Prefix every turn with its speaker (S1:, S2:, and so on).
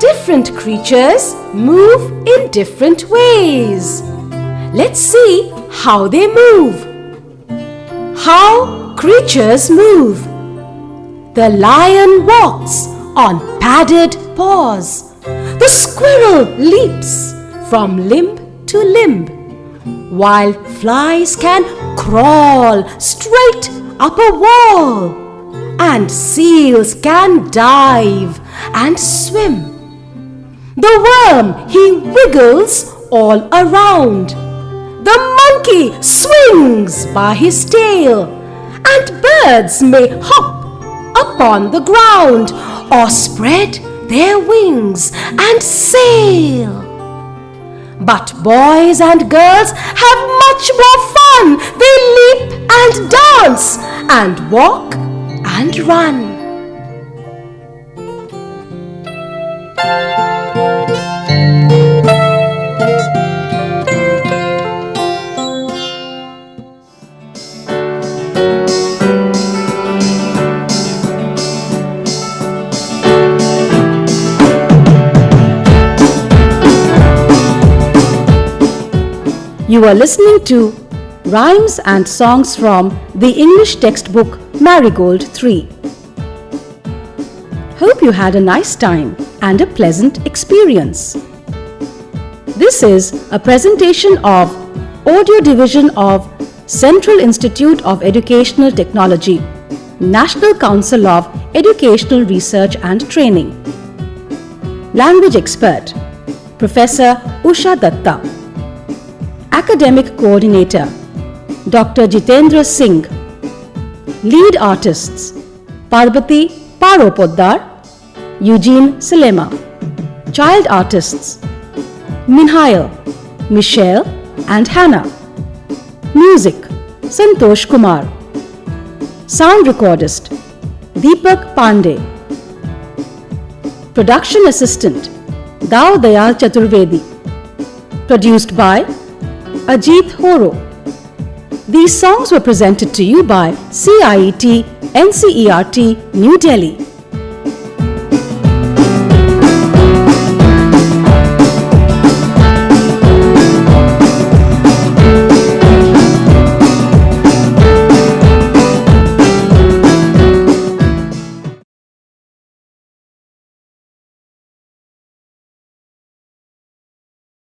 S1: different creatures move in different ways. Let's see how they move. How creatures move. The lion walks on padded paws. The squirrel leaps from limb to limb, while flies can crawl straight up a wall, and seals can dive and swim. The worm he wiggles all around. The monkey swings by his tail, and birds may hop upon the ground or spread their wings and sail. But boys and girls have much more fun. They leap and dance and walk and run.
S2: You are listening to Rhymes and Songs from the English textbook Marigold 3. Hope you had a nice time and a pleasant experience. This is a presentation of Audio Division of Central Institute of Educational Technology, National Council of Educational Research and Training. Language Expert Professor Usha Datta Academic Coordinator Dr. Jitendra Singh. Lead Artists Parvati Paropoddar Eugene Salema. Child Artists Minhail Michelle and Hannah. Music Santosh Kumar. Sound Recordist Deepak Pandey. Production Assistant Dao Dayal Chaturvedi. Produced by Ajit Horo. These songs were presented to you by CIET NCERT New Delhi.